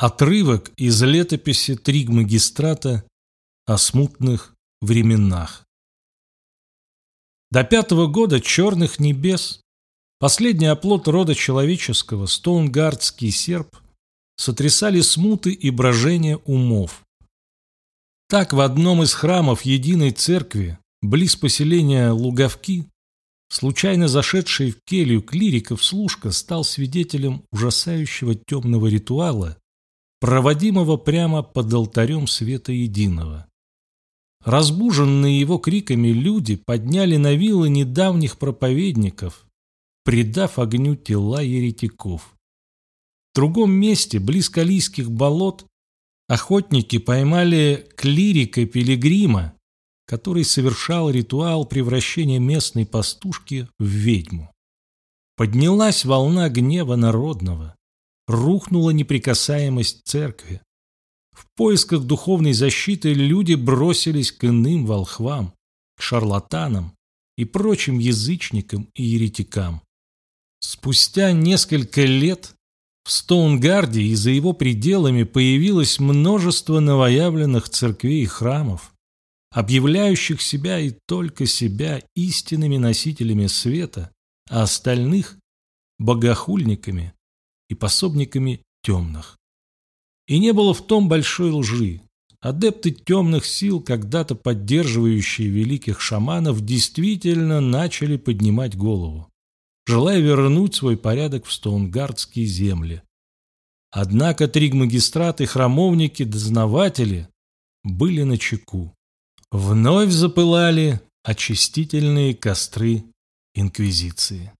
Отрывок из летописи Тригмагистрата о смутных временах. До пятого года черных небес, последний оплот рода человеческого, стоунгардский серп, сотрясали смуты и брожения умов. Так в одном из храмов единой церкви, близ поселения Луговки, случайно зашедший в келью клириков служка стал свидетелем ужасающего темного ритуала, проводимого прямо под алтарем света единого. Разбуженные его криками люди подняли на вилы недавних проповедников, предав огню тела еретиков. В другом месте, близ Калийских болот, охотники поймали клирика-пилигрима, который совершал ритуал превращения местной пастушки в ведьму. Поднялась волна гнева народного рухнула неприкасаемость церкви. В поисках духовной защиты люди бросились к иным волхвам, к шарлатанам и прочим язычникам и еретикам. Спустя несколько лет в Стоунгарде и за его пределами появилось множество новоявленных церквей и храмов, объявляющих себя и только себя истинными носителями света, а остальных – богохульниками, и пособниками темных. И не было в том большой лжи. Адепты темных сил, когда-то поддерживающие великих шаманов, действительно начали поднимать голову, желая вернуть свой порядок в Стоунгардские земли. Однако тригмагистраты, храмовники, дознаватели были на чеку. Вновь запылали очистительные костры Инквизиции.